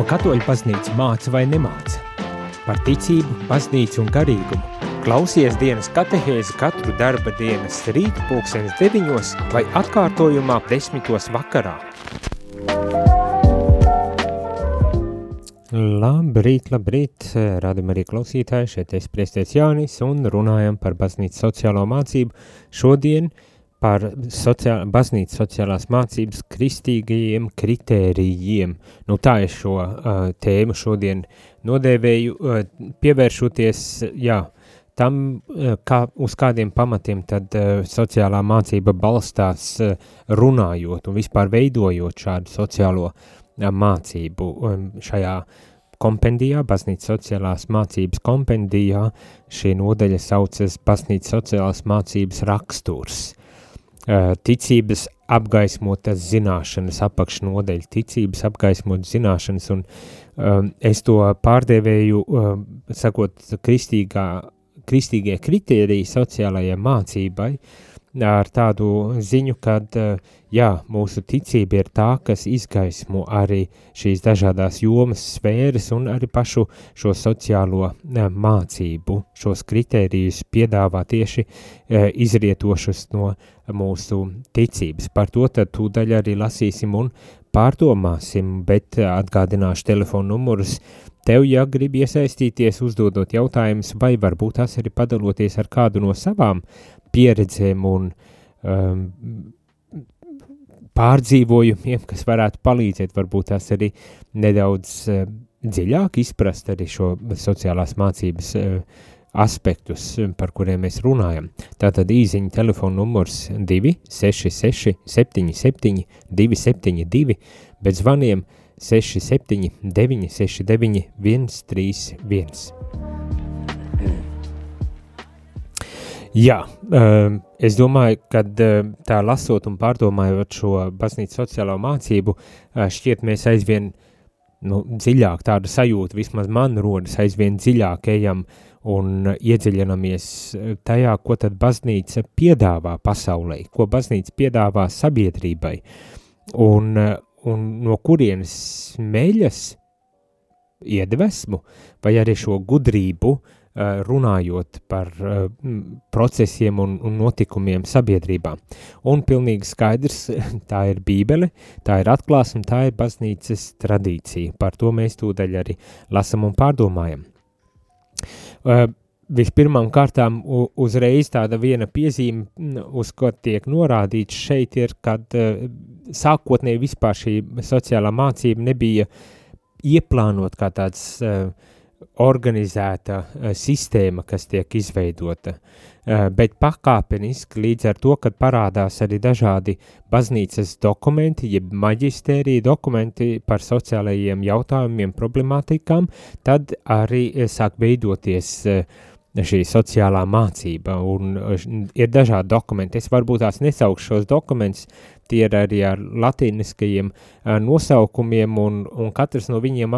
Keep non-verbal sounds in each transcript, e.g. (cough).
Ko katoļu baznīca māca vai nemāca? Par ticību, baznīcu un garīgumu. Klausies dienas katehēzi katru darba dienas rīta pulksenes deviņos vai atkārtojumā desmitos vakarā. Labrīt, labrīt, rādam arī klausītāji, šeit es priesties Jānis un runājam par baznīcas sociālo mācību. Šodien uh, par sociāl, baznīcas sociālās mācības kristīgajiem kritērijiem. Nu, tā es šo uh, tēmu šodien nodēvēju, uh, pievēršoties, jā, tam, uh, kā, uz kādiem pamatiem tad uh, sociālā mācība balstās uh, runājot un vispār veidojot šādu sociālo uh, mācību um, šajā kompendijā, baznīcas sociālās mācības kompendijā, šī nodaļa saucas baznīcas sociālās mācības raksturs ticības apgaismotas zināšanas, apakšnodeļa ticības apgaismotas zināšanas, un um, es to pārdevēju, um, sakot, kristīgā, kristīgie kritēriji sociālajai mācībai, uh, ar tādu ziņu, ka jā, mūsu ticība ir tā, kas izgaismo arī šīs dažādās jomas sfēras un arī pašu šo sociālo mācību, šos kritērijus piedāvā tieši izrietošus no mūsu ticības. Par to tad tūdaļ arī lasīsim un pārdomāsim, bet atgādināšu telefonu numurus Tev, ja gribi iesaistīties, uzdodot jautājumus, vai varbūt tās arī padaloties ar kādu no savām pieredzēm un um, pārdzīvojumiem, kas varētu palīdzēt, varbūt tās arī nedaudz uh, dziļāk izprast arī šo sociālās mācības uh, aspektus, par kuriem mēs runājam. Tātad īziņa telefona numurs 266 77 272, bet zvaniem 67 969 131. Jā, ehm, es domāju, ka ehm, tā lasot un pārdomājot šo baznīcas sociālo mācību, eh, šķiet mēs aizvien nu, dziļāk tādu sajūtu, vismaz man rodas, aizvien dziļāk ejam un iedziļinamies tajā, ko tad baznīca piedāvā pasaulē, ko baznīca piedāvā sabiedrībai, un, eh, un no kurienes meļas iedvesmu vai arī šo gudrību uh, runājot par uh, procesiem un, un notikumiem sabiedrībā. Un pilnīgi skaidrs, (laughs) tā ir bībele, tā ir atklāsme, tā ir baznīcas tradīcija. Par to mēs tūdaļ arī lasam un pārdomājam. Uh, Vispirmām kārtām uzreiz tāda viena piezīme, uz ko tiek norādīts šeit ir, kad sākotnēji vispār šī sociālā mācība nebija ieplānot kā tāds uh, organizēta uh, sistēma, kas tiek izveidota, uh, bet pakāpeniski līdz ar to, kad parādās arī dažādi baznīcas dokumenti, jeb maģistērija dokumenti par sociālajiem jautājumiem, problemātikām, tad arī sāk veidoties šī sociālā mācība, un ir dažādi dokumenti. Es varbūt tās nesaukšu šos dokumentus, tie ir arī ar latīniskajiem nosaukumiem, un, un katrs no viņiem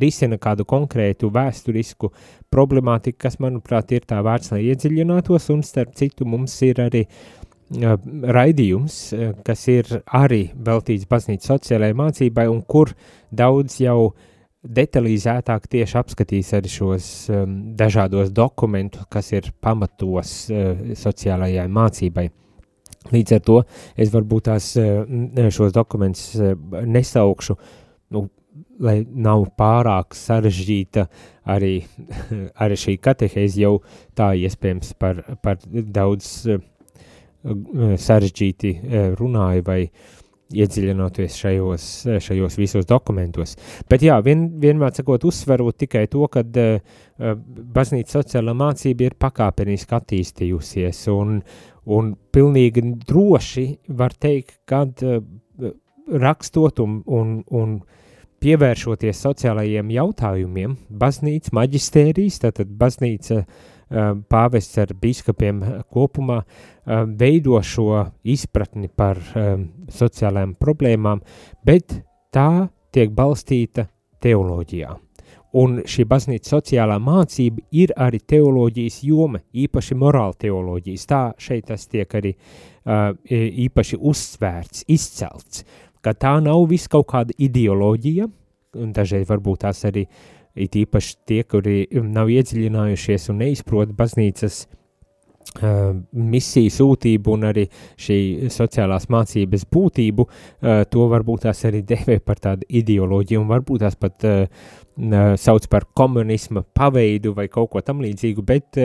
risina kādu konkrētu vēsturisku problemātiku, kas, manuprāt, ir tā vērts, lai iedziļinātos, un starp citu mums ir arī raidījums, kas ir arī veltīts baznīcas sociālajai mācībai, un kur daudz jau detalizētāk tieši apskatīs arī šos um, dažādos dokumentus, kas ir pamatos uh, sociālajai mācībai. Līdz ar to es varbūt tās šos dokumentus nesaukšu, nu, lai nav pārāk sarežģīta arī, (laughs) arī šī katehēze jau tā iespējams par, par daudz sarežģīti runāju vai iedziļinoties šajos, šajos visos dokumentos. Bet jā, vien, vienmēr sakot, uzsverot tikai to, ka baznīca sociālā mācība ir pakāpeniski attīstījusies un, Un pilnīgi droši var teikt, kad uh, rakstot un, un, un pievēršoties sociālajiem jautājumiem, baznīca, maģistērijas, tātad baznīca uh, pāvests ar biskupiem kopumā uh, veido šo izpratni par sociālajām problēmām, bet tā tiek balstīta teoloģijā. Un šī baznīca sociālā mācība ir arī teoloģijas joma, īpaši morāla teoloģijas. Tā šeit tas tiek arī uh, īpaši uzsvērts, izcelts, ka tā nav viss kaut kāda ideoloģija, un dažreiz varbūt tās arī it īpaši tie, kuri nav iedziļinājušies un neizprot baznīcas uh, misiju sūtību un arī šī sociālās mācības būtību, uh, to varbūt tās arī devē par tādu ideoloģiju un varbūt tās pat uh, sauc par komunisma paveidu vai kaut ko tam līdzīgu, bet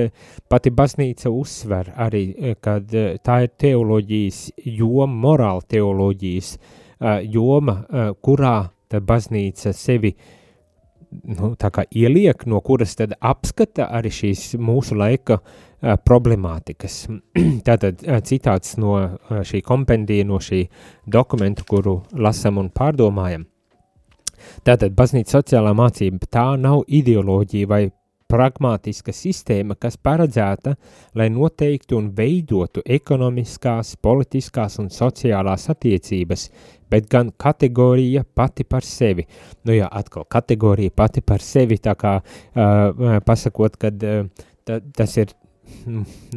pati baznīca uzsver arī, kad tā ir teoloģijas joma, morāla teoloģijas joma, kurā tad baznīca sevi nu, tā kā ieliek, no kuras tad apskata arī šīs mūsu laika uh, problemātikas. (clears throat) Tātad citāts no šī kompendija, no šī dokumentu, kuru lasam un pārdomājam. Tātad baznīca sociālā mācība tā nav ideoloģija vai pragmatiska sistēma, kas paredzēta, lai noteiktu un veidotu ekonomiskās, politiskās un sociālās attiecības, bet gan kategorija pati par sevi. Nu jā, atkal kategorija pati par sevi, tā kā uh, pasakot, kad uh, ta, tas ir,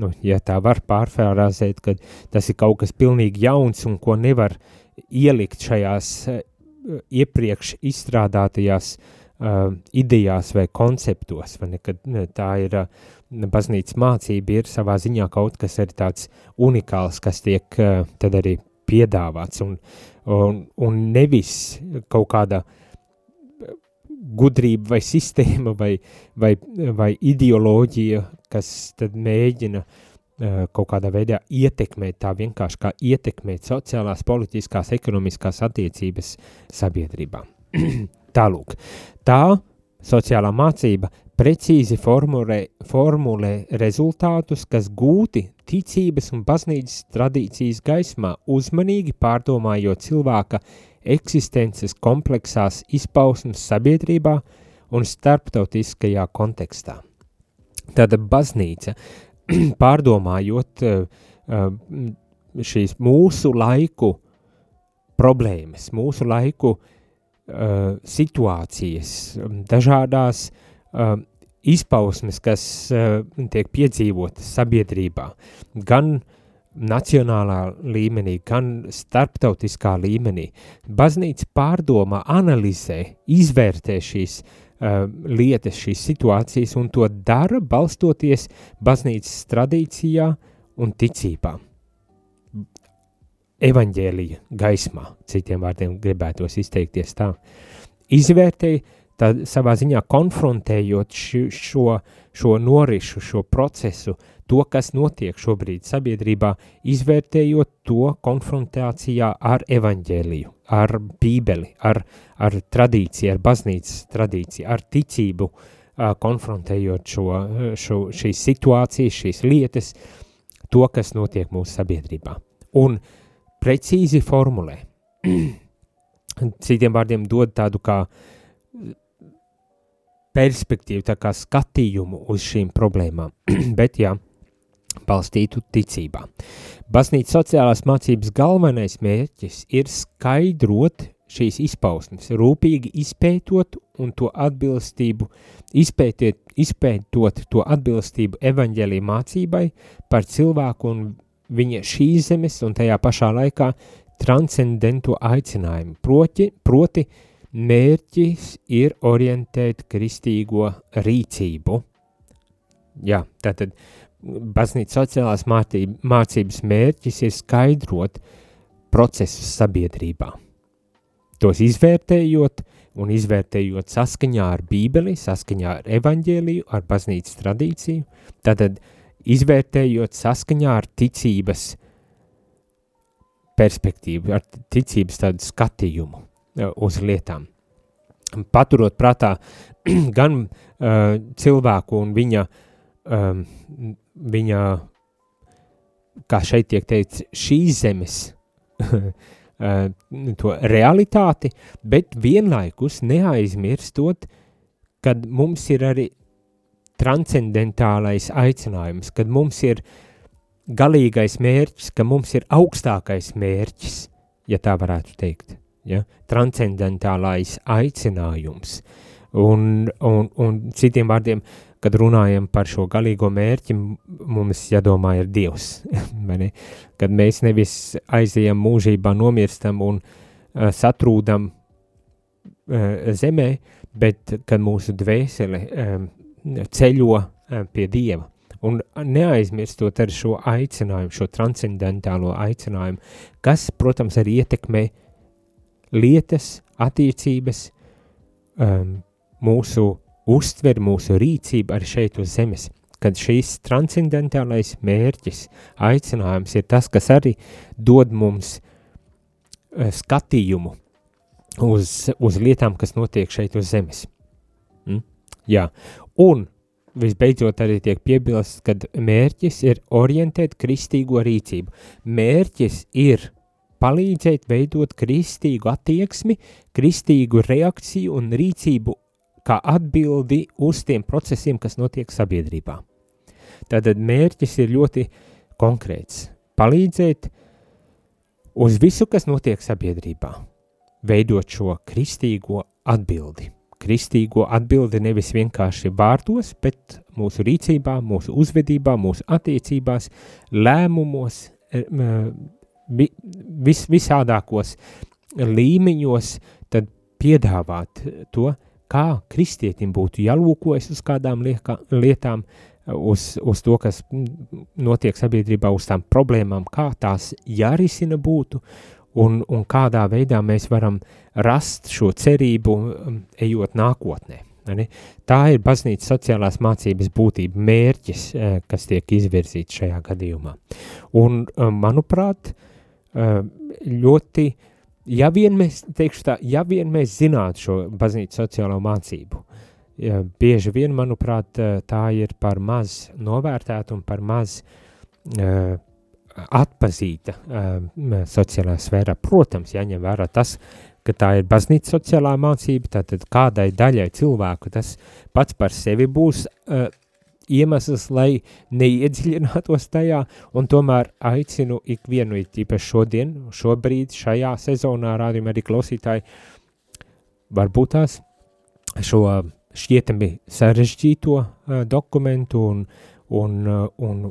nu, ja tā var pārfrāzēt, kad tas ir kaut kas pilnīgi jauns un ko nevar ielikt šajās uh, iepriekš izstrādātajās uh, idejās vai konceptos, vai ne, kad tā ir uh, baznīcas mācība ir savā ziņā kaut kas arī tāds unikāls, kas tiek uh, tad arī piedāvāts un, un, un nevis kaut kāda gudrība vai sistēma vai, vai, vai ideoloģija, kas tad mēģina uh, kaut kādā veidā ietekmēt tā vienkārši kā ietekmēt sociālās, politiskās, ekonomiskās attiecības sabiedrībā. (clears throat) Tālūk, tā sociālā mācība precīzi formulē, formulē rezultātus, kas gūti ticības un baznīcas tradīcijas gaismā, uzmanīgi pārdomājot cilvēka eksistences kompleksās izpausmes sabiedrībā un starptautiskajā kontekstā. Tāda baznīca, (clears throat) pārdomājot eh, eh, šīs mūsu laiku problēmas, mūsu laiku uh, situācijas, dažādās izpausmes, kas tiek piedzīvotas sabiedrībā, gan nacionālā līmenī, gan starptautiskā līmenī. Baznīca pārdomā, analizē, izvērtē šīs uh, lietas, šīs situācijas un to dara balstoties baznīcas tradīcijā un ticībā. Evaņģēlija gaismā, citiem vārdiem gribētos izteikties tā. Izvērtēja tad savā ziņā konfrontējot ši, šo, šo norišu, šo procesu, to, kas notiek šobrīd sabiedrībā, izvērtējot to konfrontācijā ar evaņģēliju, ar bībeli, ar, ar tradīciju, ar baznīcas tradīciju, ar ticību, konfrontējot šo, šo, šīs situācijas, šīs lietas, to, kas notiek mūsu sabiedrībā. Un precīzi formulē, (clears throat) citiem vārdiem dod tādu kā perspektīvu, tā kā skatījumu uz šīm problēmām, (clears throat) bet jā, balstītu ticībā. Baznīca sociālās mācības galvenais mērķis ir skaidrot šīs izpausmes, rūpīgi izpētot un to atbilstību, izpētiet, izpētot to atbilstību evaņģēlī mācībai par cilvēku un viņa šīs zemes un tajā pašā laikā transcendento aicinājumu, proti, proti mērķis ir orientēt kristīgo rīcību. Jā, tātad baznīca sociālās mācība, mācības mērķis ir skaidrot procesus sabiedrībā. Tos izvērtējot un izvērtējot saskaņā ar bībeli, saskaņā ar evaņģēliju, ar baznīcas tradīciju, tātad izvērtējot saskaņā ar ticības perspektīvu, ar ticības tādu skatījumu uz lietām. Paturot prātā (clears throat) gan uh, cilvēku un viņa, um, viņa, kā šeit tiek teikts, šīs zemes uh, (laughs) to realitāti, bet vienlaikus neaizmirstot, kad mums ir arī transcendentālais aicinājums, kad mums ir galīgais mērķis, ka mums ir augstākais mērķis, ja tā varētu teikt ja, transcendentālais aicinājums. Un, un, un citiem vārdiem, kad runājam par šo galīgo mērķi, mums jādomā ir Dievs, (laughs) ne? kad mēs nevis aizejam mūžībā, nomirstam un uh, satrūdam zemē, bet kad mūsu dvēsele ceļo pie Dieva. Un neaizmirstot ar šo aicinājumu, šo transcendentālo aicinājumu, kas, protams, arī ietekmē lietas, attiecības, um, mūsu uztveri, mūsu rīcību arī šeit uz zemes. Kad šīs transcendentālais mērķis, aicinājums ir tas, kas arī dod mums uh, skatījumu uz, uz lietām, kas notiek šeit uz zemes. Mm? Jā, un visbeidzot arī tiek piebilsts, ka mērķis ir orientēt kristīgo rīcību. Mērķis ir palīdzēt veidot kristīgu attieksmi, kristīgu reakciju un rīcību kā atbildi uz tiem procesiem, kas notiek sabiedrībā. Tātad mērķis ir ļoti konkrēts – palīdzēt uz visu, kas notiek sabiedrībā, veidot šo kristīgo atbildi. Kristīgo atbildi nevis vienkārši vārdos, bet mūsu rīcībā, mūsu uzvedībā, mūsu attiecībās, lēmumos, e, vis, visādākos līmeņos, tad piedāvāt to, kā kristietim būtu jālūkojas uz kādām liekā, lietām, uz, uz to, kas notiek sabiedrībā, uz tām problēmām, kā tās jārisina būtu, un, un kādā veidā mēs varam rast šo cerību, um, ejot nākotnē. Tā ir baznīcas sociālās mācības būtība, mērķis, eh, kas tiek izvirzīts šajā gadījumā. Un, um, manuprāt, eh, ļoti, ja vien mēs, teikšu tā, ja vien mēs zinātu šo baznīcas sociālo mācību, ja, bieži vien, manuprāt, eh, tā ir par maz novērtēta un par maz uh, atpazīta uh, sociālā sfērā. Protams, jāņem vērā tas, ka tā ir baznīca sociālā mācība, tātad kādai daļai cilvēku tas pats par sevi būs uh, iemesls, lai neiedziļinātos tajā, un tomēr aicinu ikvienu, īpaši šodien, šobrīd, šajā sezonā, rādījumā arī klausītāji, varbūt tās šo šķietami sarežģīto uh, dokumentu un, un, uh, un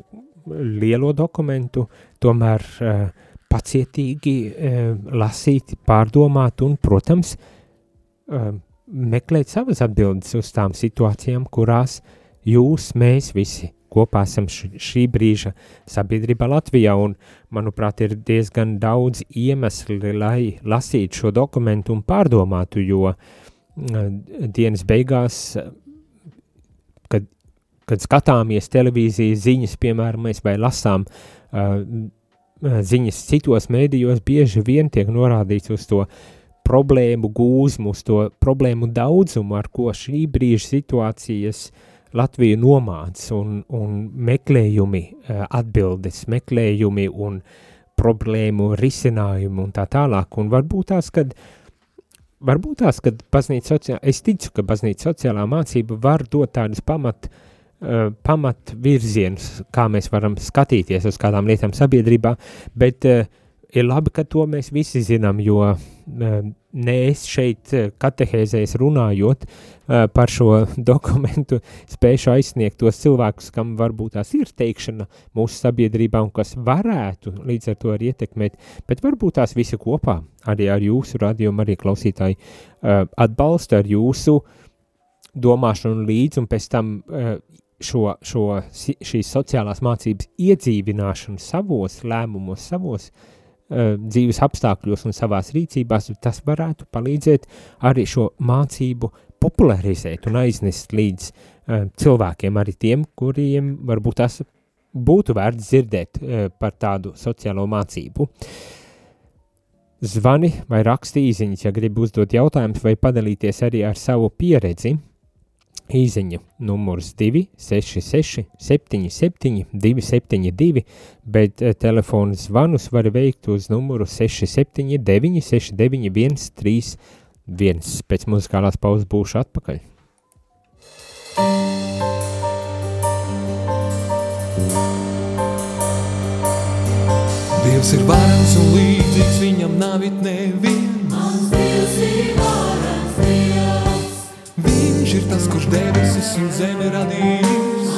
lielo dokumentu, tomēr uh, pacietīgi uh, lasīt, pārdomāt un, protams, uh, meklēt savas atbildes uz tām situācijām, kurās jūs, mēs visi kopā esam šī brīža sabiedrībā Latvijā, un, manuprāt, ir diezgan daudz iemesli, lai lasītu šo dokumentu un pārdomātu, jo uh, dienas beigās kad kad skatāmies televīzijas ziņas, piemēram, mēs vai lasām uh, ziņas citos mēdījos, bieži vien tiek norādīts uz to problēmu gūzmu, uz to problēmu daudzumu, ar ko šī brīža situācijas Latvija nomāc un, un meklējumi uh, atbildes, meklējumi un problēmu risinājumu un tā tālāk. Un varbūt tās, kad varbūt tās, kad baznīca sociālā, es ticu, ka baznīca sociālā mācība var dot tādas pamat uh, pamat virziens, kā mēs varam skatīties uz kādām lietām sabiedrībā, bet uh, ir labi, ka to mēs visi zinām, jo uh, ne es šeit katehēzēs runājot par šo (laughs) dokumentu spēšu aizsniegt tos cilvēkus, kam varbūt tās ir teikšana mūsu sabiedrībā un kas varētu līdz ar to arī ietekmēt, bet varbūt tās visi kopā, arī ar jūsu radiomu, arī klausītāji uh, atbalsta ar jūsu domāšanu līdz un pēc tam uh, šo, šo, šīs sociālās mācības iedzīvināšanu savos lēmumos, savos uh, dzīves apstākļos un savās rīcībās, tas varētu palīdzēt arī šo mācību popularizēt un aiznest līdz uh, cilvēkiem, arī tiem, kuriem varbūt tas būtu vērts dzirdēt uh, par tādu sociālo mācību. Zvani vai raksti īziņas, ja gribi uzdot jautājumus vai padalīties arī ar savu pieredzi – īziņa numurs 266 77 272, bet uh, telefona zvanus var veikt uz numuru 679 691 31. Pēc muzikālās pauzes būšu atpakaļ. Dievs ir varens un līdzīgs, viņam nav it neviens. Mans Dievs ir varens Dievs. Viņš ir tas, kurš debesis un zemi radījis.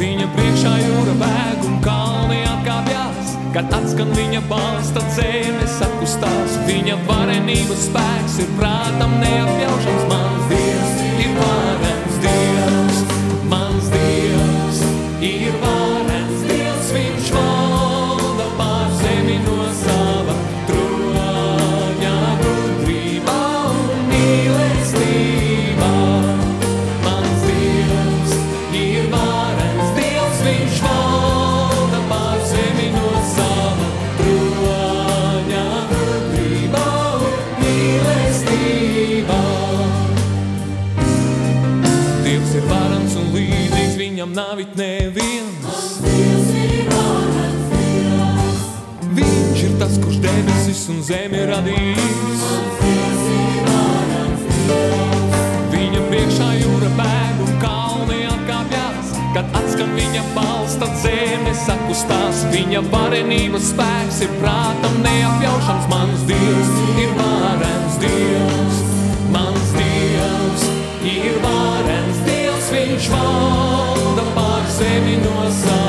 Viņa priekšā jūra kad atskan viņa balss, tad zeme sakustās. Viņa varenības spēks ir prātam neapjaušams. Mans un zemi radījis. Viņa priekšā jūra bēg un kalni atkāpjas. Kad atskan viņa balss, tad zeme sakustās. Viņa varenības spēks ir prātam neapjaušams. Mans Dievs ir varens Dievs. Mans Dievs ir varens Dievs. Viņš valda pār zemi no sava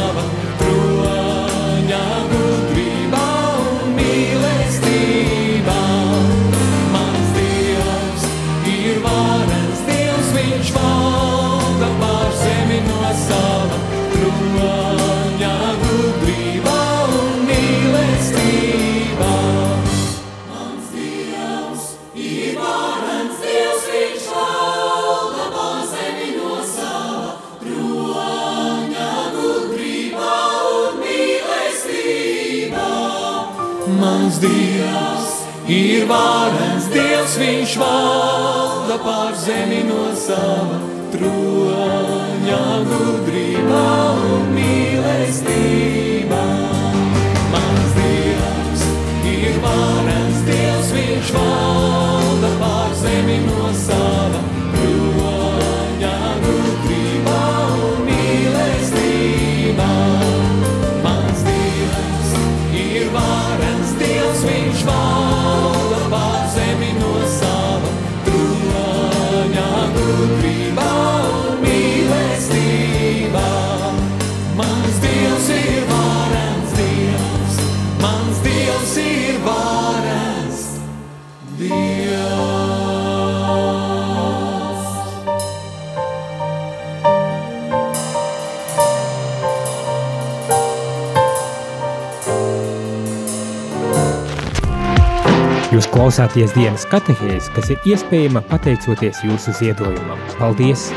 klausāties dienas katehēs, kas ir iespējama pateicoties jūsu ziedojumam. Paldies!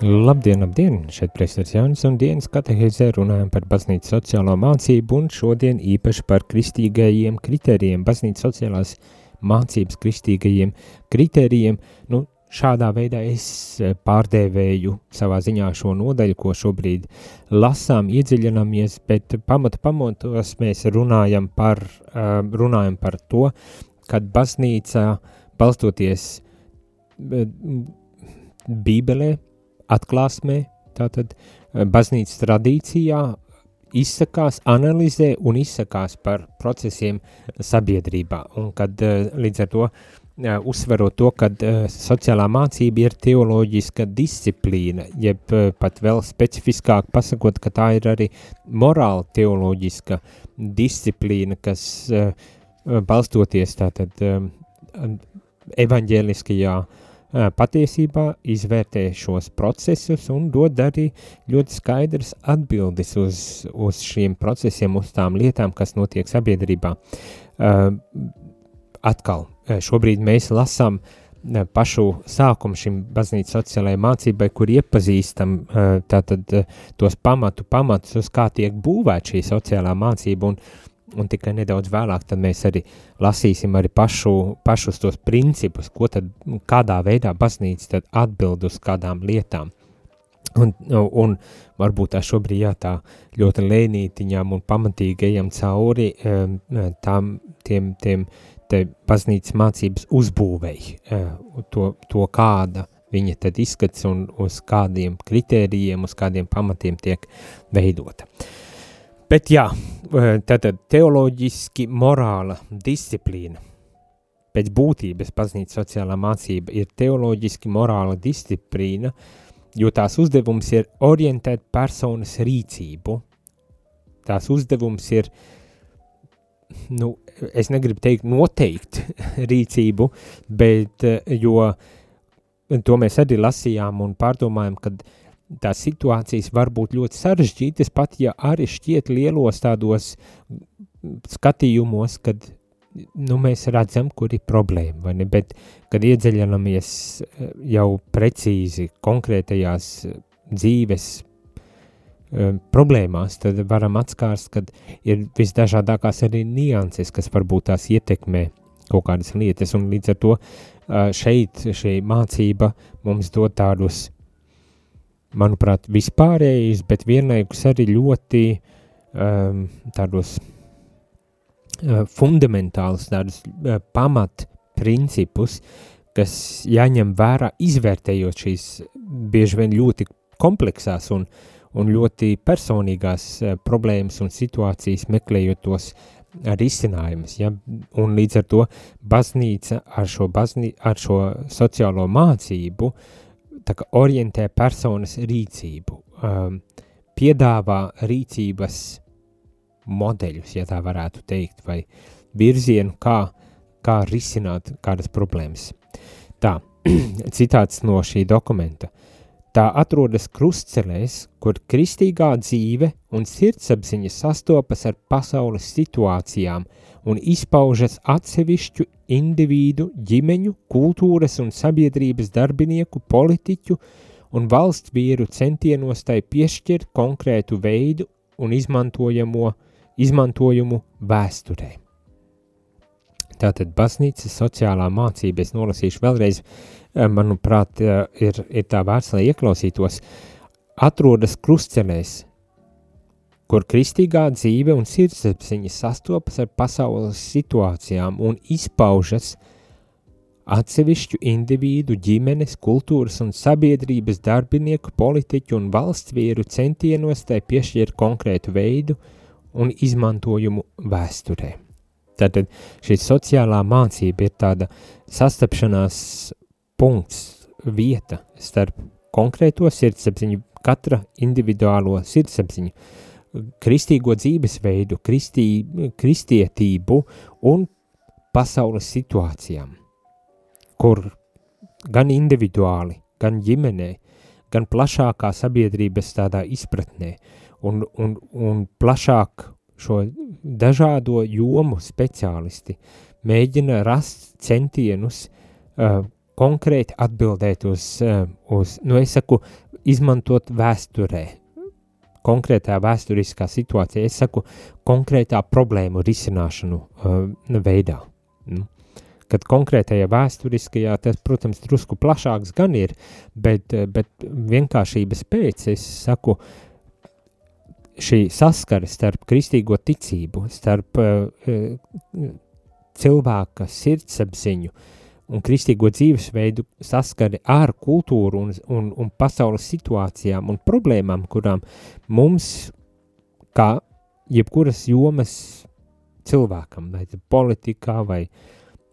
Labdien, labdien! Šeit priesteris Jānis un dienas katehēzē runājam par baznīcas sociālo mācību un šodien īpaši par kristīgajiem kritērijiem, baznīcas sociālās mācības kristīgajiem kritērijiem. Nu, šādā veidā es eh, pārdēvēju savā ziņā šo nodaļu, ko šobrīd lasām, iedziļināmies, bet pamata pamatos mēs runājam par, eh, runājam par to, kad baznīca balstoties eh, bībelē, atklāsmē, tātad baznīcas tradīcijā izsakās, analizē un izsakās par procesiem sabiedrībā. Un kad līdz ar to uzsverot to, ka sociālā mācība ir teoloģiska disciplīna, jeb pat vēl specifiskāk pasakot, ka tā ir arī morāla teoloģiska disciplīna, kas balstoties tātad evaņģēliskajā patiesībā izvērtē šos procesus un dod arī ļoti skaidrs atbildes uz, uz šiem procesiem, uz tām lietām, kas notiek sabiedrībā. Atkal, šobrīd mēs lasām pašu sākumu šim baznīcas sociālajai mācībai, kur iepazīstam tātad tos pamatu pamatus, uz kā tiek būvēta šī sociālā mācība un, un tikai nedaudz vēlāk tad mēs arī lasīsim arī pašu, pašus tos principus, ko tad, kādā veidā baznīca tad atbild uz kādām lietām. Un, un varbūt tā šobrīd jā, tā ļoti lēnītiņām un pamatīgi ejam cauri tām, tiem, tiem te baznīcas mācības uzbūvēji, to, to kāda viņa tad izskats un uz kādiem kritērijiem, uz kādiem pamatiem tiek veidota. Bet jā, tātad teoloģiski morāla disciplīna, pēc būtības baznīcas sociālā mācība ir teoloģiski morāla disciplīna, jo tās uzdevums ir orientēt personas rīcību, tās uzdevums ir nu, es negribu teikt noteikti (laughs) rīcību, bet jo to mēs arī lasījām un pārdomājam, kad tās situācijas var būt ļoti sarežģītas, pat ja arī šķiet lielos tādos skatījumos, kad nu, mēs redzam, kur ir problēma, vai ne, bet kad iedziļinamies jau precīzi konkrētajās dzīves um, problēmās, tad varam atskārst, ka ir visdažādākās arī nianses, kas varbūt tās ietekmē kaut kādas lietas, un līdz ar to uh, šeit šī mācība mums dod tādus, manuprāt, vispārējus, bet vienlaikus arī ļoti um, tādos uh, fundamentālus, tādus uh, pamat principus, kas jāņem vērā izvērtējot šīs bieži vien ļoti kompleksās un, un ļoti personīgās uh, problēmas un situācijas, meklējot tos risinājumus. Ja? Un līdz ar to baznīca ar šo, baznī, ar šo sociālo mācību orientē personas rīcību, um, piedāvā rīcības modeļus, ja tā varētu teikt, vai virzienu, kā, kā risināt kādas problēmas. Tā, (clears throat) citāts no šī dokumenta. Tā atrodas krustcelēs, kur kristīgā dzīve un sirdsapziņa sastopas ar pasaules situācijām un izpaužas atsevišķu individu, ģimeņu, kultūras un sabiedrības darbinieku, politiķu un valsts vīru centienos tai piešķirt konkrētu veidu un izmantojumu vēsturē. Tātad baznīcas sociālā mācība, es nolasīšu vēlreiz, manuprāt, eh, ir, ir tā vērts, lai ieklausītos, atrodas krustcelēs, kur kristīgā dzīve un sirdsapziņa sastopas ar pasaules situācijām un izpaužas atsevišķu individu, ģimenes, kultūras un sabiedrības darbinieku, politiķu un valsts vīru centienos tai piešķirt konkrētu veidu un izmantojumu vēsturē. Tātad šī sociālā mācība ir tāda sastapšanās punkts, vieta starp konkrēto sirdsapziņu, katra individuālo sirdsapziņu, kristīgo dzīvesveidu, kristī, kristietību un pasaules situācijām, kur gan individuāli, gan ģimenē, gan plašākā sabiedrības tādā izpratnē un, un, un plašāk šo dažādo jomu speciālisti mēģina rast centienus uh, konkrēti atbildēt uz, eh, uz nu es saku, izmantot vēsturē, konkrētā vēsturiskā situācijā, es saku, konkrētā problēmu risināšanu uh, veidā. Nu, kad konkrētajā vēsturiskajā, tas, protams, drusku plašāks gan ir, bet, eh, bet vienkāršības pēc, es saku, šī saskara starp kristīgo ticību, starp uh, cilvēka sirdsapziņu, uh, un kristīgo dzīvesveidu saskari ar kultūru un, un, un pasaules situācijām un problēmām, kurām mums, kā jebkuras jomas cilvēkam, vai politikā, vai,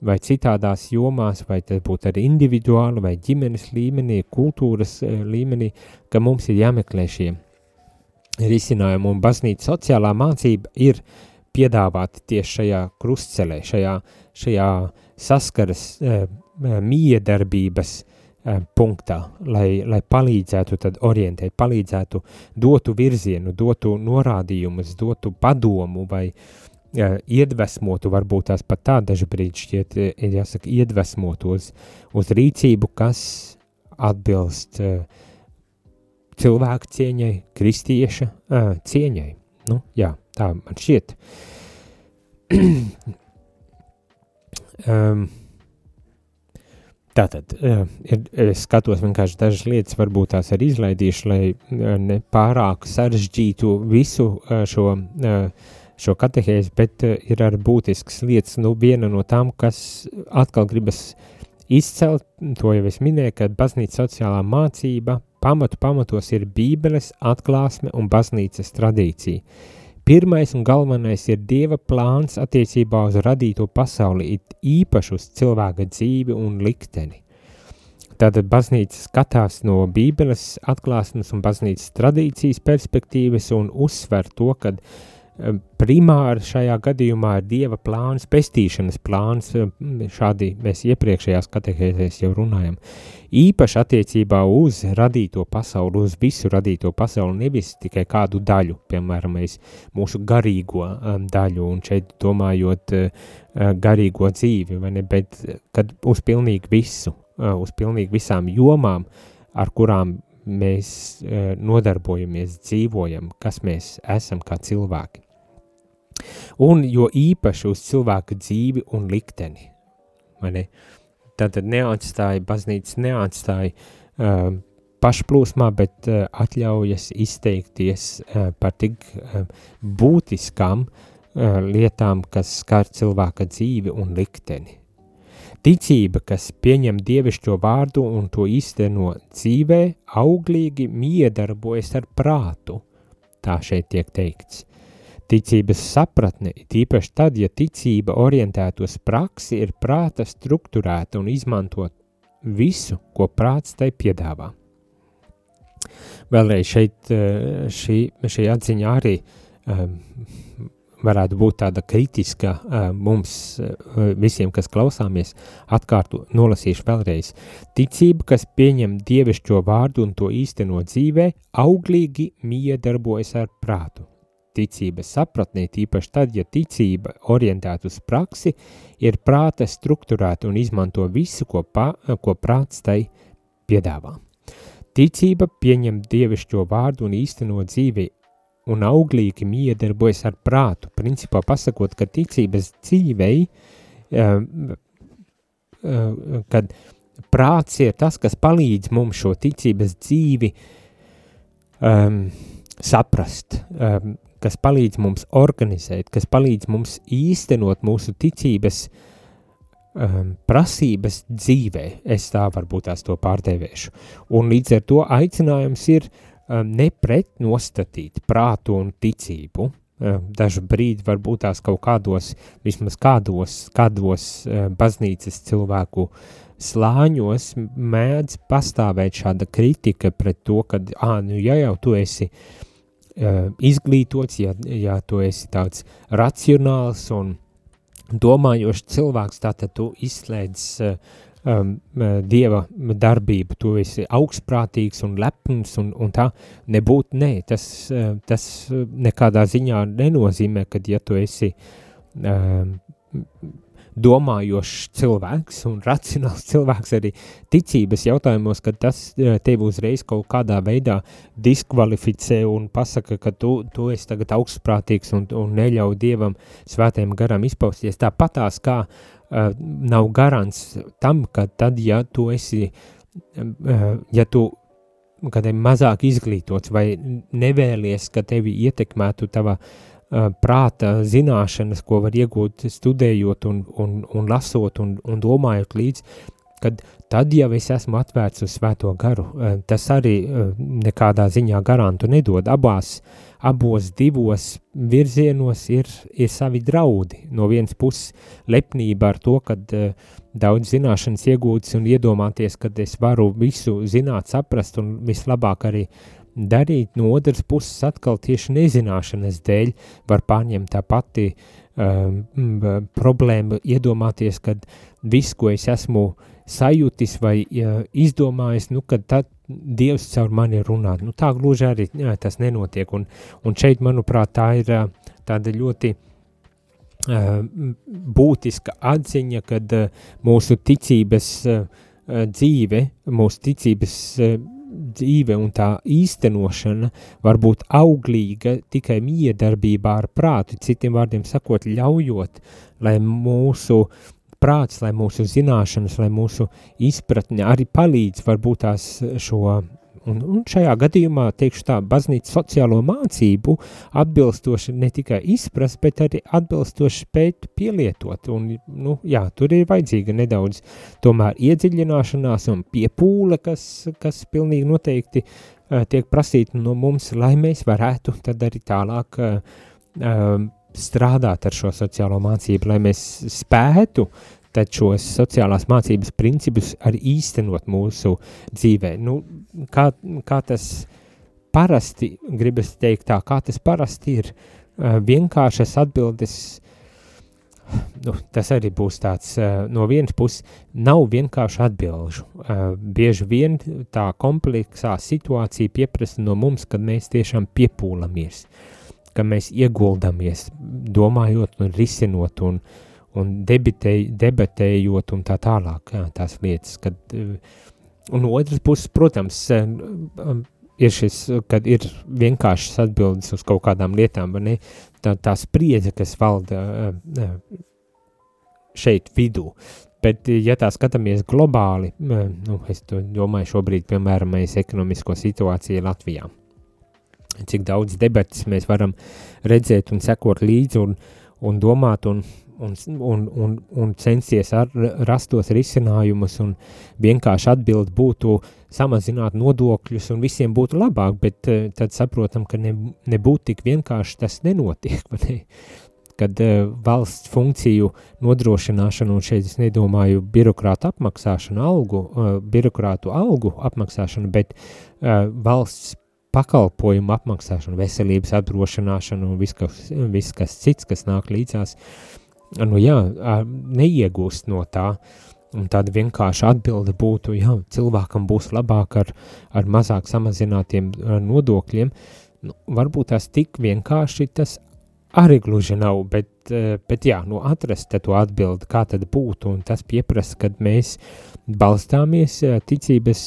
vai citādās jomās, vai tas būtu arī individuāli, vai ģimenes līmenī, kultūras eh, līmenī, ka mums ir jāmeklē šie risinājumi, un baznīca sociālā mācība ir piedāvāta tieši šajā krustcelē, šajā, šajā uh, saskaras uh, miedarbības uh, punktā, lai, lai palīdzētu tad orientēt, palīdzētu dotu virzienu, dotu norādījumus, dotu padomu vai iedvesmotu, varbūt tās pat tā daži brīdi šķiet, ir jāsaka, iedvesmotu uz, uz rīcību, kas atbilst cilvēku cieņai, kristieša cieņai. Nu, jā, tā man šķiet. (clears throat) Um, Tātad, uh, ir, es skatos vienkārši dažas lietas, varbūt tās arī izlaidīšu, lai uh, ne pārāk sarežģītu visu uh, šo, uh, šo katehēzi, bet ir arī būtisks lietas, nu viena no tām, kas atkal gribas izcelt, to jau es minēju, ka baznīca sociālā mācība pamatu pamatos ir bībeles atklāsme un baznīcas tradīcija. Pirmais un galvenais ir Dieva plāns attiecībā uz radīto pasauli, it īpaši uz cilvēka dzīvi un likteni. Tātad baznīca skatās no bībeles atklāsmes un baznīcas tradīcijas perspektīvas un uzsver to, ka primāri šajā gadījumā ir Dieva plāns, pestīšanas plāns, šādi mēs iepriekšējās katehēzēs jau runājam. Īpaši attiecībā uz radīto pasauli, uz visu radīto pasauli, nevis tikai kādu daļu, piemēram, mēs mūsu garīgo daļu, un šeit domājot uh, garīgo dzīvi, vai ne, bet kad uz pilnīgi visu, uh, uz pilnīgi visām jomām, ar kurām mēs nodarbojamies, dzīvojam, kas mēs esam kā cilvēki un jo īpaši uz cilvēka dzīvi un likteni. Tātad neatstāja, baznīca neatstāja uh, pašplūsmā, bet uh, atļaujas izteikties uh, par tik uh, būtiskām uh, lietām, kas skar cilvēka dzīvi un likteni. Ticība, kas pieņem dievišķo vārdu un to īsteno dzīvē, auglīgi miedarbojas ar prātu, tā šeit tiek teikts. Ticības sapratne, tīpaši tad, ja ticība orientētos praksi, ir prāta strukturēta un izmantot visu, ko prāts tai piedāvā. Vēlreiz šeit eh, šī, šī atziņa arī um, varētu būt tāda kritiska uh, mums uh, visiem, kas klausāmies, atkārtu nolasīšu vēlreiz. Ticība, kas pieņem dievišķo vārdu un to īsteno dzīvē, auglīgi miedarbojas ar prātu ticības sapratnē, tīpaši tad, ja ticība orientēta uz praksi, ir prāta strukturēta un izmanto visu, ko, pa, ko prāts tai piedāvā. Ticība pieņem dievišķo vārdu un īsteno dzīvi un auglīgi miedarbojas ar prātu, principā pasakot, ka ticības dzīvei, uh, uh, kad prāts ir tas, kas palīdz mums šo ticības dzīvi um, saprast, um, kas palīdz mums organizēt, kas palīdz mums īstenot mūsu ticības um, prasības dzīvē. Es tā varbūt tās to pārdevēšu. Un līdz ar to aicinājums ir um, nepret nostatīt prātu un ticību. Um, dažu brīdi varbūt tās kaut kādos, vismaz kādos, kādos um, baznīcas cilvēku slāņos mēdz pastāvēt šāda kritika pret to, ka, ā, nu ja jau tu esi uh, izglītots, ja, ja tu esi tāds racionāls un domājošs cilvēks, tātad tu izslēdz um, dieva darbību, tu esi augstprātīgs un lepns un, un tā. Nebūtu, nē, tas, tas nekādā ziņā nenozīmē, ka ja tu esi um, domājošs cilvēks un racionāls (laughs) cilvēks arī ticības jautājumos, ka tas e, tevi uzreiz kaut kādā veidā diskvalificē un pasaka, ka tu, tu esi tagad augstprātīgs un, un neļauj Dievam svētajam garam izpausties. Tāpatās kā uh, nav garants tam, ka tad, ja tu esi, uh, ja tu kad ir mazāk izglītots vai nevēlies, ka tevi ietekmētu tava uh, prāta zināšanas, ko var iegūt studējot un, un, un lasot un, un domājot līdz, kad tad jau es esmu atvērts uz svēto garu. Tas arī nekādā ziņā garantu nedod. Abās, abos divos virzienos ir, ir savi draudi. No vienas puses lepnība ar to, kad daudz zināšanas iegūtas un iedomāties, kad es varu visu zināt, saprast un vislabāk arī uh, darīt, no otras puses atkal tieši nezināšanas dēļ var pārņemt tā pati um, problēma, iedomāties, kad viss, ko es esmu sajūtis vai uh, izdomājis, nu, kad tad Dievs caur mani runā. Nu, tā gluži arī jā, tas nenotiek, un, un šeit, manuprāt, tā ir uh, tāda ļoti uh, būtiska atziņa, kad uh, mūsu ticības uh, dzīve, mūsu ticības uh, dzīve un tā īstenošana var būt auglīga tikai miedarbībā ar prātu, citiem vārdiem sakot, ļaujot, lai mūsu prāts, lai mūsu zināšanas, lai mūsu izpratne arī palīdz varbūt tās šo Un, un šajā gadījumā, teikšu tā, baznīca sociālo mācību atbilstoši ne tikai izprast, bet arī atbilstoši spēt pielietot. Un, nu, jā, tur ir vajadzīga nedaudz tomēr iedziļināšanās un piepūle, kas, kas pilnīgi noteikti uh, tiek prasīta no mums, lai mēs varētu tad arī tālāk uh, strādāt ar šo sociālo mācību, lai mēs spētu tad šos sociālās mācības principus arī īstenot mūsu dzīvē. Nu, kā, kā tas parasti, gribas teikt tā, kā tas parasti ir, vienkāršas atbildes, nu, tas arī būs tāds, no vienas puses, nav vienkārši atbilžu. Bieži vien tā kompleksā situācija pieprasa no mums, kad mēs tiešām piepūlamies, ka mēs ieguldamies, domājot un risinot un, un debitēj, debatējot un tā tālāk jā, tās lietas, kad, un otras puses, protams, ir šis, kad ir vienkāršas atbildes uz kaut kādām lietām, ne, tā, tā spriedze, kas valda šeit vidū. Bet, ja tā skatāmies globāli, nu, es domāju šobrīd, piemēram, mēs ekonomisko situāciju Latvijā. Cik daudz debatas mēs varam redzēt un sekot līdzi un, un domāt un un, un, un, un censties ar, rastos risinājumus un vienkārši atbild būtu samazināt nodokļus un visiem būtu labāk, bet uh, tad saprotam, ka ne, nebūtu tik vienkārši tas nenotiek, (laughs) ne? kad uh, valsts funkciju nodrošināšana, un šeit es nedomāju birokrātu apmaksāšanu, algu, uh, birokrātu algu apmaksāšanu, bet uh, valsts pakalpojumu apmaksāšanu, veselības apdrošināšanu un viss kas, vis, kas cits, kas nāk līdzās, nu jā, neiegūst no tā. Un tāda vienkārša atbilde būtu, jā, cilvēkam būs labāk ar, ar mazāk samazinātiem nodokļiem. Nu, varbūt tas tik vienkārši tas arī gluži nav, bet, bet jā, nu atrast to atbildi, kā tad būtu, un tas pieprasa, kad mēs balstāmies ticības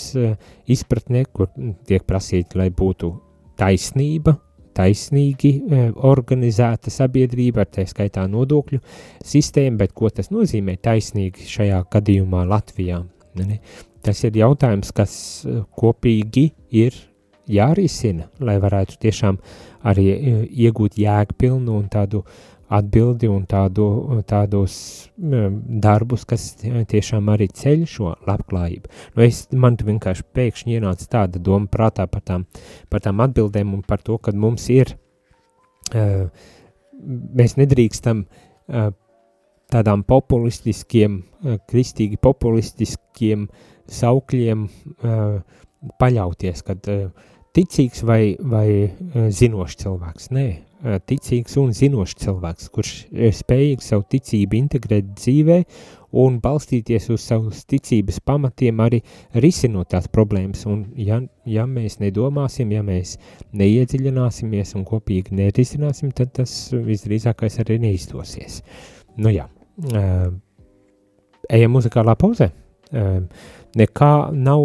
izpratnē, kur tiek prasīti, lai būtu taisnība, taisnīgi organizēta sabiedrība, ar tā skaitā nodokļu sistēmu, bet ko tas nozīmē taisnīgi šajā gadījumā Latvijā? Ne? Tas ir jautājums, kas kopīgi ir jārisina, lai varētu tiešām arī e, iegūt jēgpilnu un tādu uh, atbildi un tādu, tādos darbus, kas tiešām arī ceļ šo labklājību. Nu, es, man vienkārši pēkšņi ienāca tāda doma prātā par tām, par tām atbildēm un par to, ka mums ir, uh, mēs nedrīkstam uh, tādām populistiskiem, uh, kristīgi populistiskiem saukļiem paļauties, kad ticīgs vai, vai zinošs cilvēks. Nē, ticīgs un zinošs cilvēks, kurš ir spējīgs savu ticību integrēt dzīvē un balstīties uz savas ticības pamatiem arī risinot tās problēmas. Un ja, ja mēs nedomāsim, ja mēs neiedziļināsimies un kopīgi nerisināsim, tad tas visdrīzākais arī neizdosies. Nu jā, ejam muzikālā pauzē. Nekā nav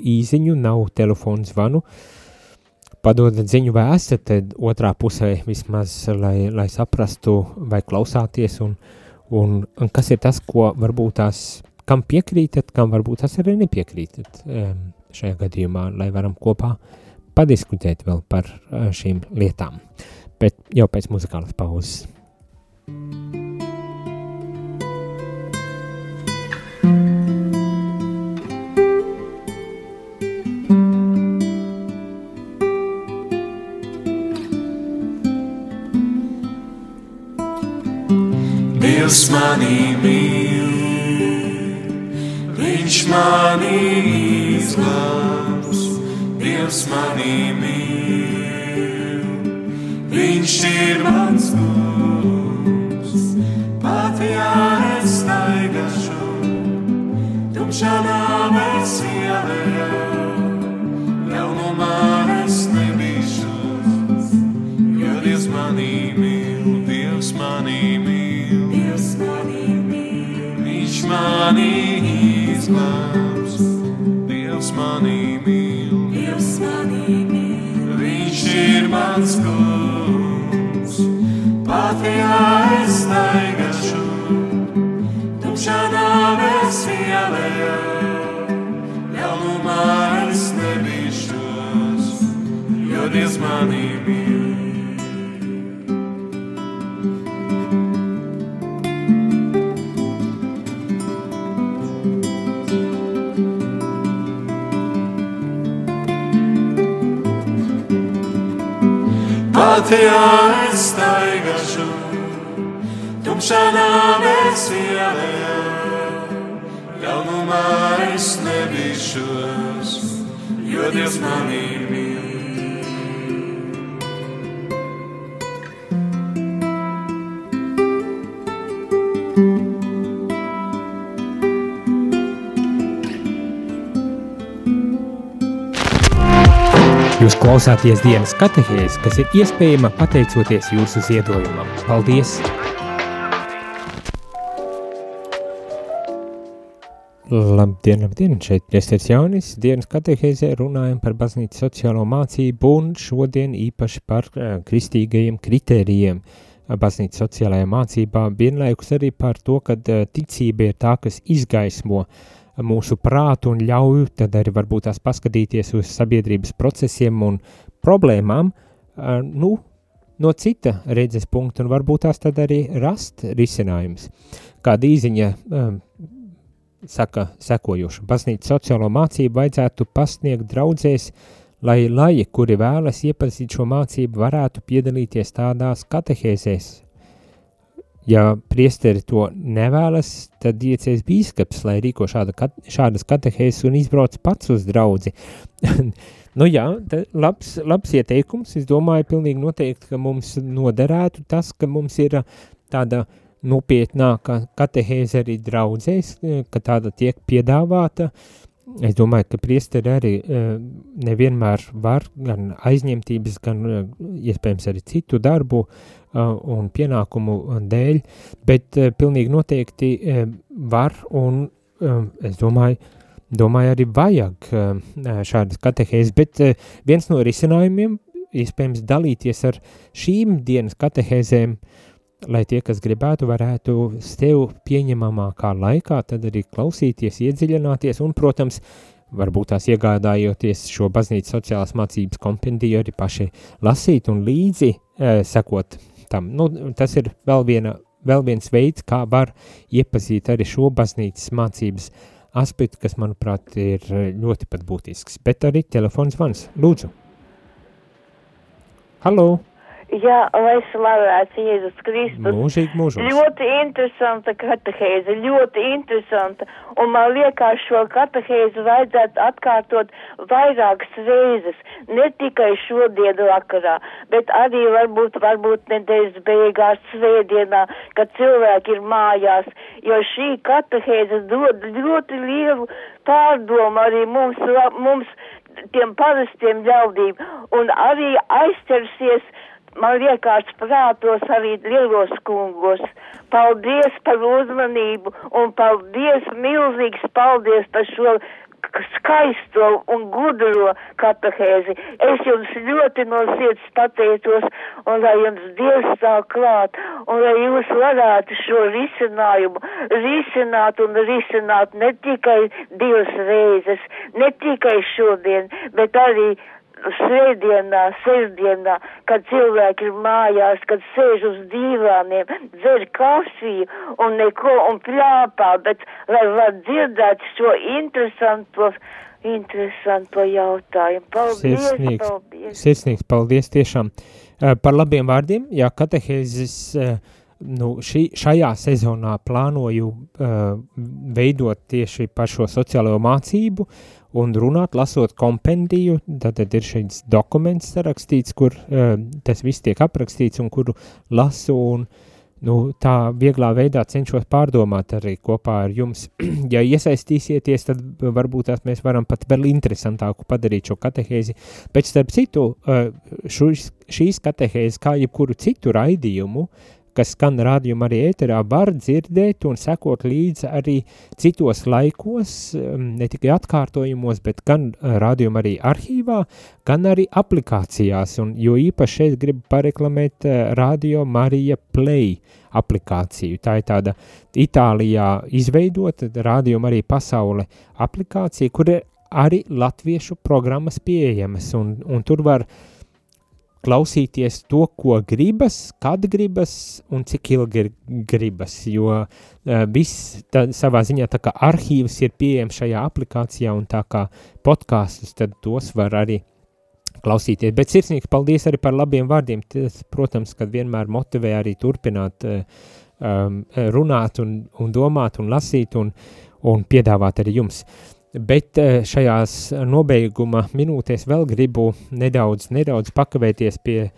īziņu, nav telefonu zvanu. Padodat ziņu, vai esat otrā pusē vismaz, lai, lai saprastu, vai klausāties, un, un, un kas ir tas, ko varbūt tās, kam piekrītat, kam varbūt tas arī nepiekrītat šajā gadījumā, lai varam kopā padiskutēt vēl par šīm lietām. Bet jau pēc muzikālas pauzes. Thank you. Dievs manī mīl, Viņš manī izglābs, Dievs manī mīl, Viņš ir mans kungs, mans kungs, ja es staigāšu, tumšā nāves ielējā, ļaunumā es nebīšos, jo Dievs mani mīl. Latvijā es staigāšu, tumšā nāves ielējā, ļaunumā es nebīšos, jo Dievs manī Jūs klausāties dienas katehēs, kas ir iespējama pateicoties jūsu ziedojumam. Paldies! Labdien, labdien! Šeit priesteris Jaunis. Dienas katehēzē runājam par baznīcas sociālo mācību un šodien īpaši par uh, kristīgajiem kritērijiem baznīcas sociālajā mācībā, vienlaikus arī par to, ka uh, ticība ir tā, kas izgaismo uh, mūsu prātu un ļauj tad arī varbūt tās paskatīties uz sabiedrības procesiem un problēmām, nu, no cita redzes punkta un varbūt tās tad arī rast risinājums. Kāda īziņa saka sekojuši. Baznīca sociālo mācību vajadzētu pasniegt draudzēs, lai laji, kuri vēlas iepazīt šo mācību, varētu piedalīties tādās katehēzēs, Ja priesteri to nevēlas, tad diecēs bīskaps, lai rīko šāda, šādas katehēs un izbrauc pats uz draudzi. (laughs) nu jā, labs, labs ieteikums, es domāju pilnīgi noteikti, ka mums noderētu tas, ka mums ir tāda nopietnāka katehēze arī draudzēs, ka tāda tiek piedāvāta, es domāju, ka priesteri arī nevienmēr var gan aizņemtības, gan iespējams arī citu darbu un pienākumu dēļ, bet pilnīgi noteikti var un es domāju, domāju arī vajag šādas katehēzes, bet viens no risinājumiem iespējams dalīties ar šīm dienas katehēzēm, lai tie, kas gribētu, varētu sev pieņemamākā laikā tad arī klausīties, iedziļināties un, protams, varbūt tās iegādājoties šo baznīcas sociālās mācības kompendiju arī paši lasīt un līdzi e, sekot tam. Nu, tas ir vēl, viena, vēl viens veids, kā var iepazīt arī šo baznīcas mācības aspektu, kas, manuprāt, ir ļoti pat būtisks. Bet arī telefons vans. Lūdzu. Halo! Jā, lai slavēts Jēzus Kristus. Mūžīgi mūžos. Ļoti interesanta katehēze, ļoti interesanta. Un man liekas, šo katehēzi vajadzētu atkārtot vairākas reizes. Ne tikai šodien vakarā, bet arī varbūt, varbūt nedēļas beigās svētdienā, kad cilvēki ir mājās. Jo šī katehēze dod ļoti lielu pārdomu arī mums, mums tiem parastiem ļaudīm. Un arī aizķersies man liekas prātos arī lielos kungos. Paldies par uzmanību un paldies, milzīgs paldies par šo skaisto un gudro katehēzi. Es jums ļoti no sirds pateicos un lai jums Dievs sāk klāt un lai jūs varētu šo risinājumu risināt un risināt ne tikai divas reizes, ne tikai šodien, bet arī svētdienā, sestdienā, kad cilvēki ir mājās, kad sēž uz dīvāniem, dzer kafiju un neko un plāpā, bet lai var dzirdēt šo interesanto, interesanto jautājumu. Paldies, sirsnīgs, paldies. Sirsnīgs, paldies tiešām. Par labiem vārdiem, jā, katehēzes nu, šī, šajā sezonā plānoju uh, veidot tieši par šo sociālo mācību, un runāt, lasot kompendiju, tad ir šis dokuments sarakstīts, kur uh, tas viss tiek aprakstīts un kuru lasu un nu, tā vieglā veidā cenšos pārdomāt arī kopā ar jums. (clears throat) ja iesaistīsieties, tad varbūt tās mēs varam pat vēl interesantāku padarīt šo katehēzi, bet starp citu, uh, šis, šīs katehēzes, kā jebkuru citu raidījumu, uh, kas skan rādījuma arī ēterā, var dzirdēt un sekot līdzi arī citos laikos, um, ne tikai atkārtojumos, bet gan uh, rādījuma arī arhīvā, gan arī aplikācijās, un jo īpaši šeit gribu pareklamēt uh, Radio Marija Play aplikāciju. Tā ir tāda Itālijā izveidota Radio Marija pasaule aplikācija, kur ir arī latviešu programmas pieejamas, un, un tur var uh, klausīties to, ko gribas, kad gribas un cik ilgi gribas, jo uh, viss tā, savā ziņā tā kā arhīvs ir pieejams šajā aplikācijā un tā kā podkāstus, tad tos var arī klausīties. Bet sirsnīgs paldies arī par labiem vārdiem. Tas, protams, kad vienmēr motivē arī turpināt uh, um, runāt un, un domāt un lasīt un, un piedāvāt arī jums. Uh, Bet eh, šajās nobeiguma minūtēs vēl gribu nedaudz, nedaudz pakavēties pie eh,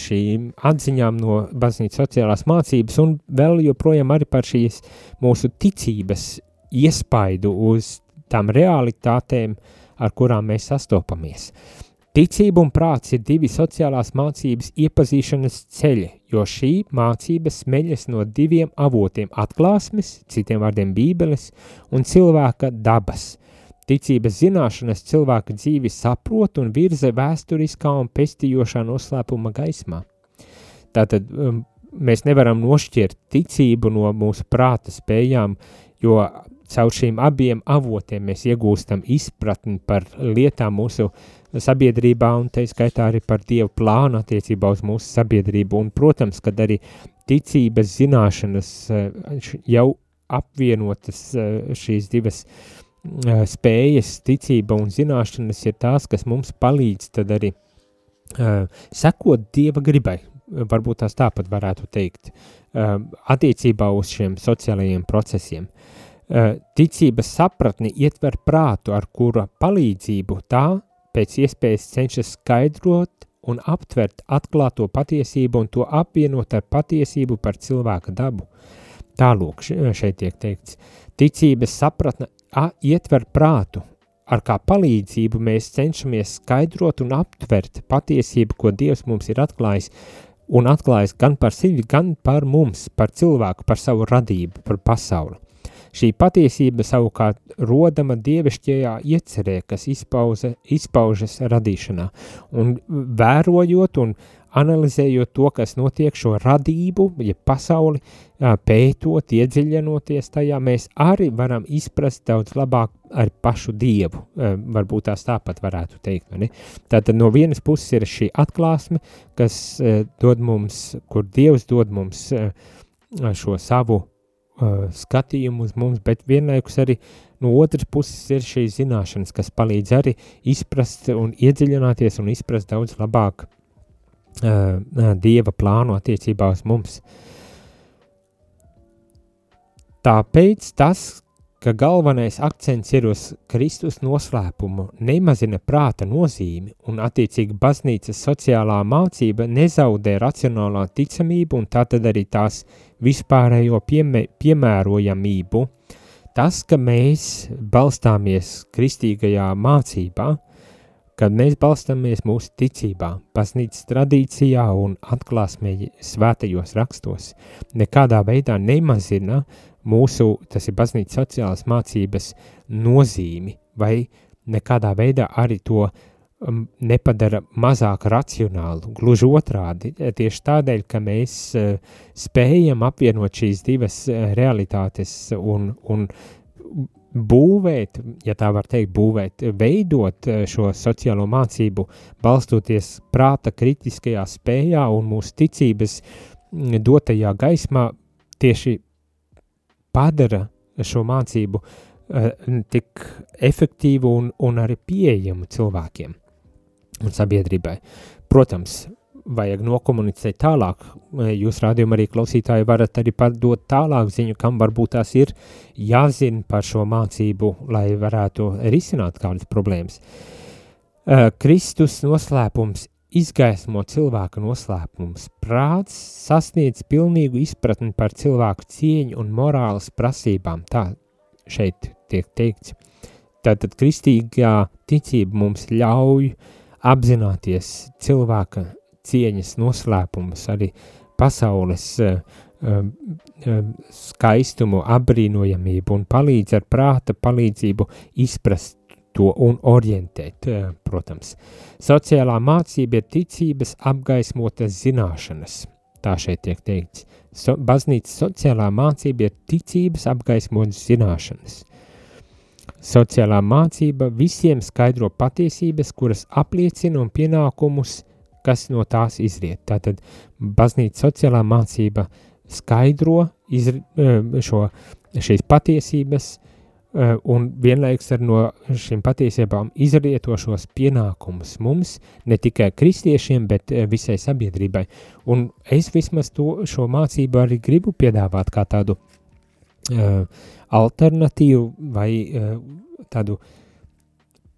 šīm atziņām no baznīcas sociālās mācības un vēl joprojām arī par šīs mūsu ticības iespaidu uz tām realitātēm, ar kurām mēs sastopamies. Ticība un prāts ir divi sociālās mācības iepazīšanas ceļi, jo šī mācība smeļas no diviem avotiem – atklāsmes, citiem vārdiem bībeles, un cilvēka dabas. Ticības zināšanas cilvēka dzīvi saprot un virza vēsturiskā un pestījošā noslēpuma gaismā. Tātad um, mēs nevaram nošķirt ticību no mūsu prāta spējām, jo caur šīm abiem avotiem mēs iegūstam izpratni par lietām mūsu sabiedrībā un te skaitā arī par Dievu plānu attiecībā uz mūsu sabiedrību. Un, protams, kad arī ticības zināšanas eh, jau apvienotas eh, šīs divas eh, spējas, ticība un zināšanas ir tās, kas mums palīdz tad arī sekot Dieva gribai, varbūt tās tāpat varētu teikt, attiecībā uz šiem sociālajiem procesiem. Eh, ticības sapratni ietver prātu, ar kura palīdzību tā pēc iespējas cenšas skaidrot un aptvert atklāto patiesību un to apvienot ar patiesību par cilvēka dabu. Tālūk, šeit tiek teikts, ticības sapratne a, ietver prātu, ar kā palīdzību mēs cenšamies skaidrot un aptvert patiesību, ko Dievs mums ir atklājis, un atklājis gan par sevi, gan par mums, par cilvēku, par savu radību, par pasauli. Šī patiesība savukārt rodama dievišķajā iecerē, kas izpauze, izpaužas radīšanā, un vērojot un analizējot to, kas notiek šo radību, ja pasauli pētot, iedziļinoties tajā, mēs arī varam izprast daudz labāk ar pašu Dievu, varbūt tās tāpat varētu teikt, ne? Tātad no vienas puses ir šī atklāsme, kas dod mums, kur Dievs dod mums šo savu uh, skatījumu uz mums, bet vienlaikus arī no otras puses ir šīs zināšanas, kas palīdz arī izprast un iedziļināties un izprast daudz labāk uh, Dieva plānu attiecībā uz mums. Tāpēc tas, ka galvenais akcents ir uz Kristus noslēpumu, nemazina prāta nozīmi un attiecīgi baznīcas sociālā mācība nezaudē racionālā ticamību un tātad arī tās vispārējo piemē, piemērojamību. Tas, ka mēs balstāmies kristīgajā mācībā, kad mēs balstāmies mūsu ticībā, baznīcas tradīcijā un atklāsmē svētajos rakstos, nekādā veidā nemazina uh, mūsu, tas ir baznīcas sociālās mācības nozīmi, vai nekādā veidā arī to um, nepadara mazāk racionālu, gluži otrādi, tieši tādēļ, ka mēs uh, spējam apvienot šīs divas uh, realitātes un, un būvēt, ja tā var teikt, būvēt, veidot uh, šo sociālo mācību, balstoties prāta kritiskajā spējā un mūsu ticības mm, dotajā gaismā, tieši padara šo mācību uh, tik efektīvu un, un arī pieejamu cilvēkiem un sabiedrībai. Protams, vajag nokomunicēt tālāk. Jūs rādījumā arī klausītāji varat arī padot tālāk ziņu, kam varbūt tās ir jāzina par šo mācību, lai varētu risināt kādas problēmas. Uh, Kristus noslēpums izgaismo cilvēka noslēpums. Prāts sasniedz pilnīgu izpratni par cilvēku cieņu un morāles prasībām. Tā šeit tiek teikts. Tātad kristīgā ticība mums ļauj apzināties cilvēka cieņas noslēpumus, arī pasaules uh, uh, skaistumu, apbrīnojamību un palīdz ar prāta palīdzību izprast to un orientēt, eh, protams. Sociālā mācība ir ticības apgaismotas zināšanas. Tā šeit tiek teikts. So, baznīcas sociālā mācība ir ticības apgaismotas zināšanas. Sociālā mācība visiem skaidro patiesības, kuras apliecina un pienākumus, kas no tās izriet. Tātad baznīca sociālā mācība skaidro izri, eh, šo, šīs patiesības, uh, un vienlaiks ar no šīm patiesībām izrietošos pienākumus mums, ne tikai kristiešiem, bet eh, visai sabiedrībai. Un es vismaz to, šo mācību arī gribu piedāvāt kā tādu uh, alternatīvu vai uh, tādu uh,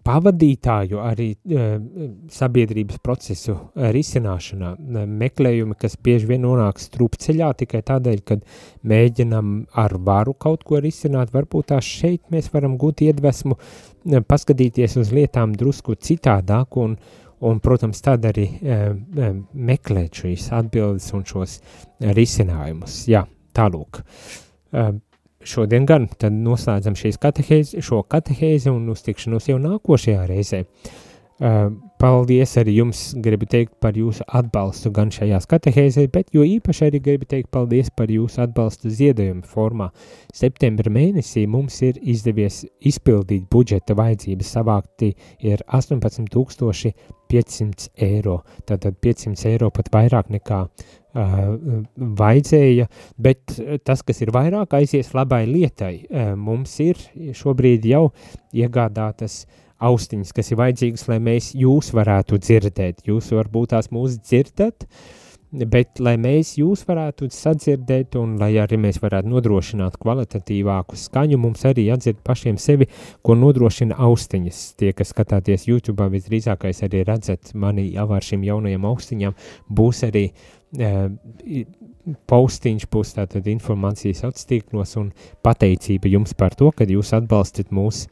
pavadītāju arī uh, sabiedrības procesu uh, risināšanā, meklējumi, kas bieži vien nonāk strupceļā tikai tādēļ, kad mēģinam ar varu kaut ko risināt, varbūt tās šeit mēs varam gūt iedvesmu, paskatīties uz lietām drusku citādāk un, un, protams, tad arī meklēt šīs atbildes un šos risinājumus. Jā, tālūk. Šodien gan tad noslēdzam šīs katehēzi, šo katehēzi un uz tikšanos jau nākošajā reizē. Paldies arī jums, gribu teikt par jūsu atbalstu gan šajās katehēzē, bet jo īpaši arī gribu teikt paldies par jūsu atbalstu ziedojuma formā. Septembra mēnesī mums ir izdevies izpildīt budžeta vajadzības, savākti ir 18,500 eiro, tātad 500 eiro pat vairāk nekā uh, vajadzēja, bet tas, kas ir vairāk, aizies labai lietai. Mums ir šobrīd jau iegādātas austiņas, kas ir vajadzīgas, lai mēs jūs varētu dzirdēt. Jūs varbūt tās mūs dzirdat, bet lai mēs jūs varētu sadzirdēt un lai arī mēs varētu nodrošināt kvalitatīvāku skaņu, mums arī jādzird pašiem sevi, ko nodrošina austiņas. Tie, kas skatāties YouTube, visdrīzākais arī redzat mani jau ar šīm jaunajām austiņām, būs arī uh, paustiņš, būs tātad informācijas atstīklos un pateicība jums par to, kad jūs atbalstat mūsu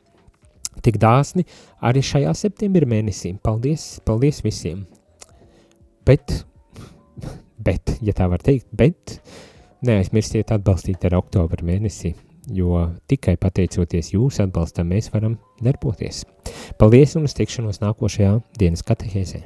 tik dāsni arī šajā septembra mēnesī. Paldies, paldies visiem! Bet, bet, ja tā var teikt, bet neaizmirstiet atbalstīt ar oktobra mēnesi, jo tikai pateicoties jūsu atbalstam mēs varam darboties. Paldies un uz tikšanos nākošajā dienas katehēzē.